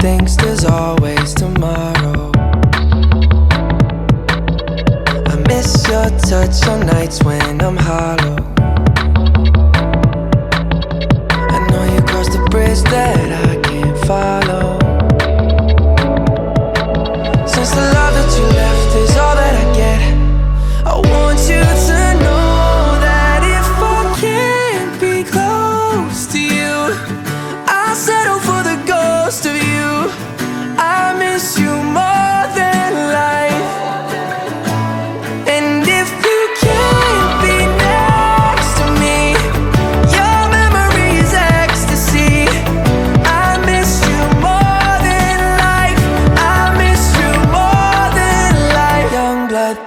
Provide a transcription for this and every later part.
thinks there's always tomorrow. I miss your touch on nights when I'm hollow.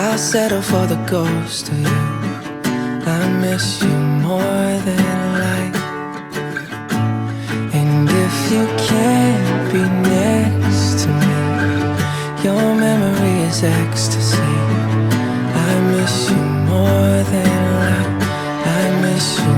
I'll settle for the ghost of you. I miss you more than life. And if you can't be next to me, your memory is ecstasy. I miss you more than life. I miss you.